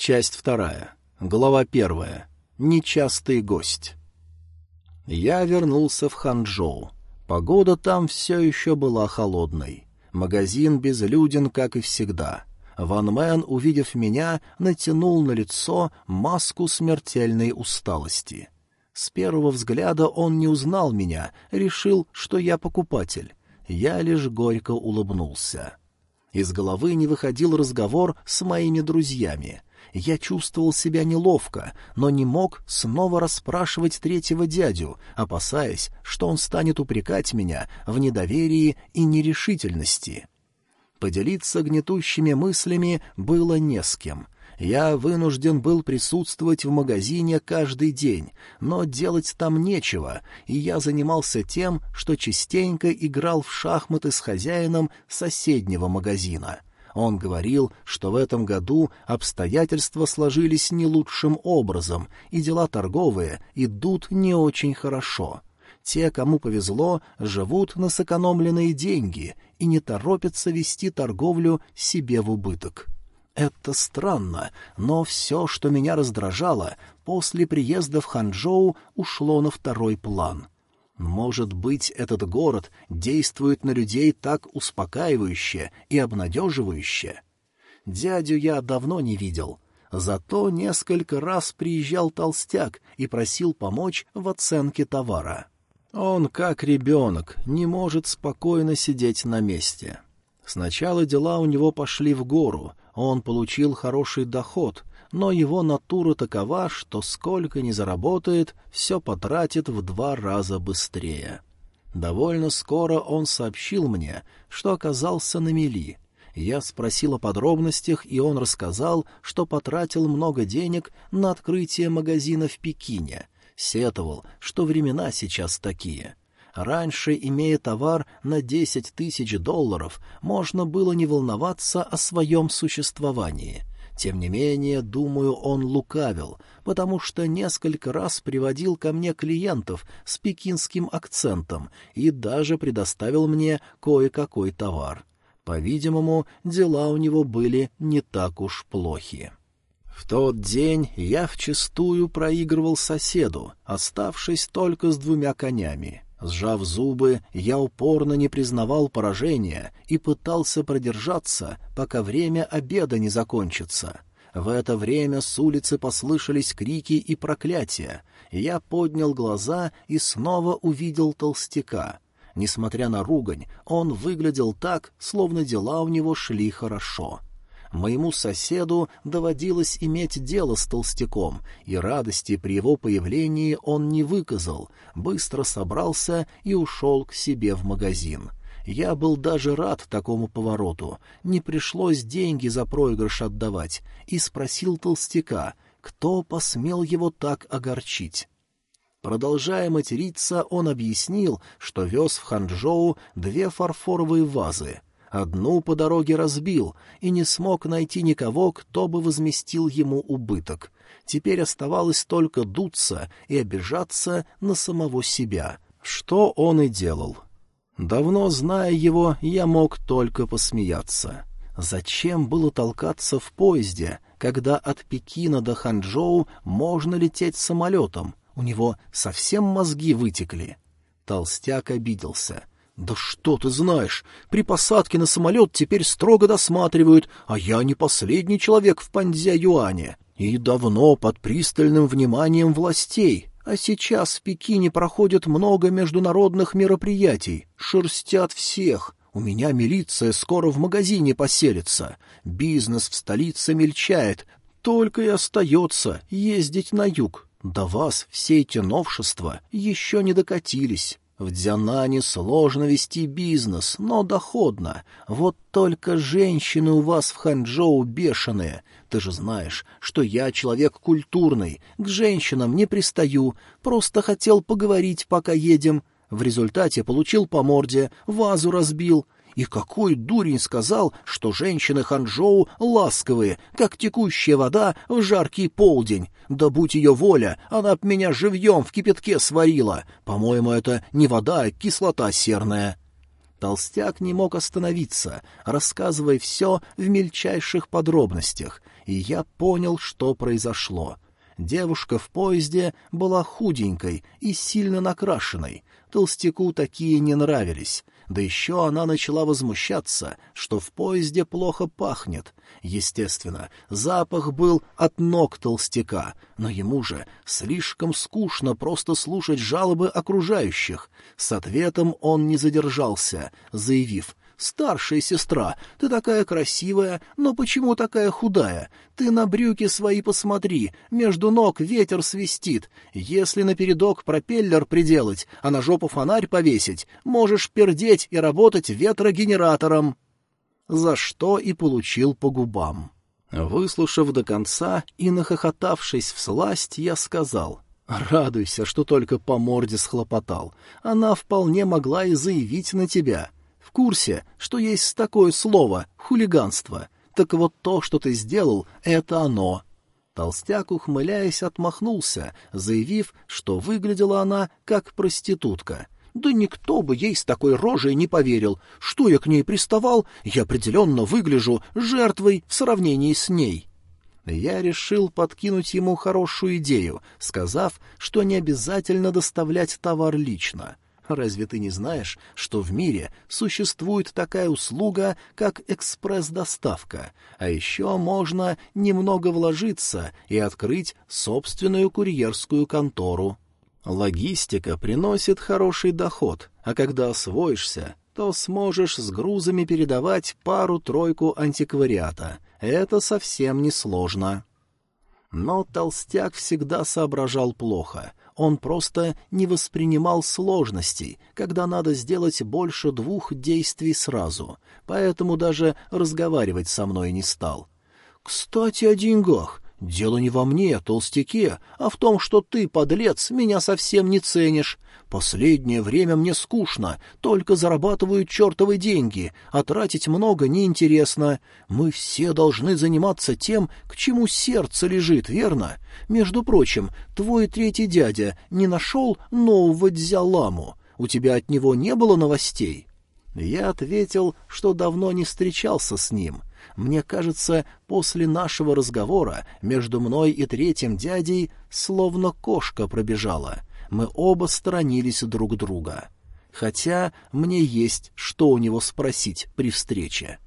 Часть вторая. Глава первая. Нечастый гость. Я вернулся в Ханчжоу. Погода там все еще была холодной. Магазин безлюден, как и всегда. Ван Мэн, увидев меня, натянул на лицо маску смертельной усталости. С первого взгляда он не узнал меня, решил, что я покупатель. Я лишь горько улыбнулся. Из головы не выходил разговор с моими друзьями. Я чувствовал себя неловко, но не мог снова расспрашивать третьего дядю, опасаясь, что он станет упрекать меня в недоверии и нерешительности. Поделиться гнетущими мыслями было не с кем — я вынужден был присутствовать в магазине каждый день, но делать там нечего, и я занимался тем, что частенько играл в шахматы с хозяином соседнего магазина. Он говорил, что в этом году обстоятельства сложились не лучшим образом, и дела торговые идут не очень хорошо. Те, кому повезло, живут на сэкономленные деньги и не торопятся вести торговлю себе в убыток. Это странно, но все, что меня раздражало, после приезда в Ханчжоу ушло на второй план. Может быть, этот город действует на людей так успокаивающе и обнадеживающе? Дядю я давно не видел, зато несколько раз приезжал толстяк и просил помочь в оценке товара. Он, как ребенок, не может спокойно сидеть на месте. Сначала дела у него пошли в гору, он получил хороший доход, но его натура такова, что сколько ни заработает, все потратит в два раза быстрее. Довольно скоро он сообщил мне, что оказался на мели. Я спросил о подробностях, и он рассказал, что потратил много денег на открытие магазина в Пекине. Сетовал, что времена сейчас такие. Раньше, имея товар на десять тысяч долларов, можно было не волноваться о своем существовании. Тем не менее, думаю, он лукавил, потому что несколько раз приводил ко мне клиентов с пекинским акцентом и даже предоставил мне кое-какой товар. По-видимому, дела у него были не так уж плохи. В тот день я вчистую проигрывал соседу, оставшись только с двумя конями. Сжав зубы, я упорно не признавал поражения и пытался продержаться, пока время обеда не закончится. В это время с улицы послышались крики и проклятия. Я поднял глаза и снова увидел толстяка. Несмотря на ругань, он выглядел так, словно дела у него шли хорошо. — Моему соседу доводилось иметь дело с толстяком, и радости при его появлении он не выказал, быстро собрался и ушел к себе в магазин. Я был даже рад такому повороту, не пришлось деньги за проигрыш отдавать, и спросил толстяка, кто посмел его так огорчить. Продолжая материться, он объяснил, что вез в Ханчжоу две фарфоровые вазы — Одну по дороге разбил и не смог найти никого, кто бы возместил ему убыток. Теперь оставалось только дуться и обижаться на самого себя, что он и делал. Давно зная его, я мог только посмеяться. Зачем было толкаться в поезде, когда от Пекина до Ханчжоу можно лететь самолетом? У него совсем мозги вытекли. Толстяк обиделся. «Да что ты знаешь? При посадке на самолет теперь строго досматривают, а я не последний человек в Пандзя-Юане. И давно под пристальным вниманием властей. А сейчас в Пекине проходит много международных мероприятий. Шерстят всех. У меня милиция скоро в магазине поселится. Бизнес в столице мельчает. Только и остается ездить на юг. До вас все эти новшества еще не докатились». В Дзянане сложно вести бизнес, но доходно. Вот только женщины у вас в Ханчжоу бешеные. Ты же знаешь, что я человек культурный, к женщинам не пристаю, просто хотел поговорить, пока едем. В результате получил по морде, вазу разбил. И какой дурень сказал, что женщины Ханчжоу ласковые, как текущая вода в жаркий полдень. Да будь ее воля, она б меня живьем в кипятке сварила. По-моему, это не вода, а кислота серная. Толстяк не мог остановиться, рассказывая все в мельчайших подробностях, и я понял, что произошло. Девушка в поезде была худенькой и сильно накрашенной. Толстяку такие не нравились. Да еще она начала возмущаться, что в поезде плохо пахнет. Естественно, запах был от ног толстяка, но ему же слишком скучно просто слушать жалобы окружающих. С ответом он не задержался, заявив «Старшая сестра, ты такая красивая, но почему такая худая? Ты на брюки свои посмотри, между ног ветер свистит. Если на передок пропеллер приделать, а на жопу фонарь повесить, можешь пердеть и работать ветрогенератором». За что и получил по губам. Выслушав до конца и нахохотавшись в сласть, я сказал — Радуйся, что только по морде схлопотал. Она вполне могла и заявить на тебя в курсе, что есть такое слово — хулиганство. Так вот то, что ты сделал, — это оно». Толстяк, ухмыляясь, отмахнулся, заявив, что выглядела она как проститутка. «Да никто бы ей с такой рожей не поверил. Что я к ней приставал, я определенно выгляжу жертвой в сравнении с ней». Я решил подкинуть ему хорошую идею, сказав, что не обязательно доставлять товар лично. Разве ты не знаешь, что в мире существует такая услуга, как экспресс-доставка, а еще можно немного вложиться и открыть собственную курьерскую контору? Логистика приносит хороший доход, а когда освоишься, то сможешь с грузами передавать пару-тройку антиквариата. Это совсем не сложно. Но толстяк всегда соображал плохо. Он просто не воспринимал сложностей, когда надо сделать больше двух действий сразу, поэтому даже разговаривать со мной не стал. «Кстати, о деньгах. Дело не во мне, толстяке, а в том, что ты, подлец, меня совсем не ценишь. Последнее время мне скучно, только зарабатываю чертовы деньги, а тратить много неинтересно. Мы все должны заниматься тем, к чему сердце лежит, верно? Между прочим, твой третий дядя не нашел нового дзяламу? У тебя от него не было новостей?» Я ответил, что давно не встречался с ним — мне кажется, после нашего разговора между мной и третьим дядей словно кошка пробежала. Мы оба сторонились друг друга. Хотя мне есть что у него спросить при встрече.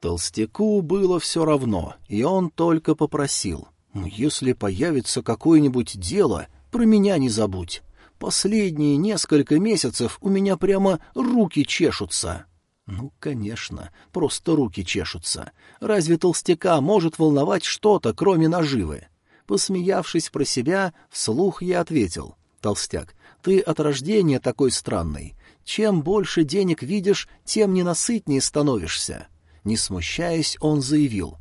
Толстяку было все равно, и он только попросил. «Ну, «Если появится какое-нибудь дело, про меня не забудь. Последние несколько месяцев у меня прямо руки чешутся». Ну, конечно, просто руки чешутся. Разве толстяка может волновать что-то, кроме наживы? Посмеявшись про себя, вслух я ответил. «Толстяк, ты от рождения такой странный. Чем больше денег видишь, тем ненасытнее становишься». Не смущаясь, он заявил.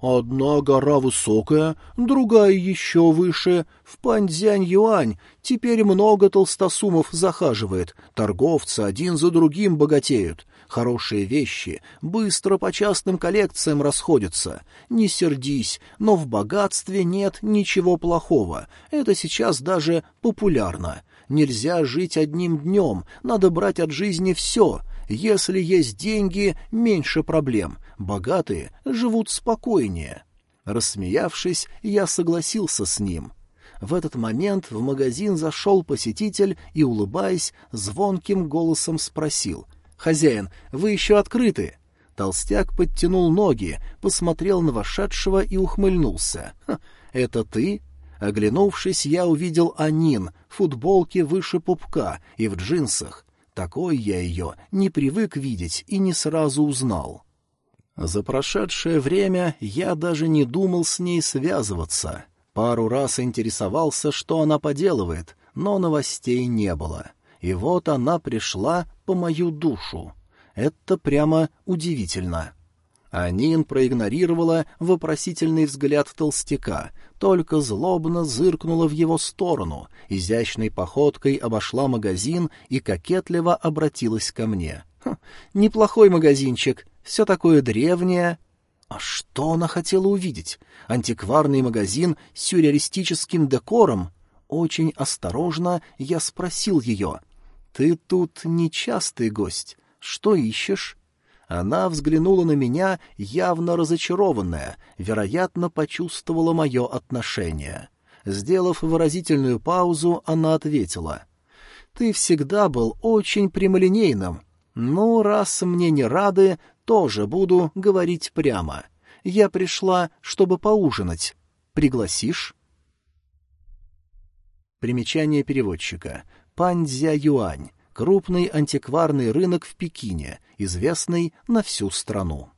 «Одна гора высокая, другая еще выше. В Паньцзянь-Юань теперь много толстосумов захаживает. Торговцы один за другим богатеют. Хорошие вещи быстро по частным коллекциям расходятся. Не сердись, но в богатстве нет ничего плохого. Это сейчас даже популярно. Нельзя жить одним днем, надо брать от жизни все. Если есть деньги, меньше проблем. Богатые живут спокойнее. Рассмеявшись, я согласился с ним. В этот момент в магазин зашел посетитель и, улыбаясь, звонким голосом спросил — «Хозяин, вы еще открыты!» Толстяк подтянул ноги, посмотрел на вошедшего и ухмыльнулся. «Это ты?» Оглянувшись, я увидел Анин в футболке выше пупка и в джинсах. Такой я ее не привык видеть и не сразу узнал. За прошедшее время я даже не думал с ней связываться. Пару раз интересовался, что она поделывает, но новостей не было. И вот она пришла по мою душу. Это прямо удивительно. Анин проигнорировала вопросительный взгляд толстяка, только злобно зыркнула в его сторону, изящной походкой обошла магазин и кокетливо обратилась ко мне. Хм, «Неплохой магазинчик, все такое древнее». А что она хотела увидеть? Антикварный магазин с сюрреалистическим декором? Очень осторожно я спросил ее — «Ты тут нечастый гость. «Что ищешь?» Она взглянула на меня, явно разочарованная, вероятно, почувствовала мое отношение. Сделав выразительную паузу, она ответила. «Ты всегда был очень прямолинейным. Ну, раз мне не рады, тоже буду говорить прямо. Я пришла, чтобы поужинать. Пригласишь?» Примечание переводчика. Паньцзя-юань. Крупный антикварный рынок в Пекине, известный на всю страну.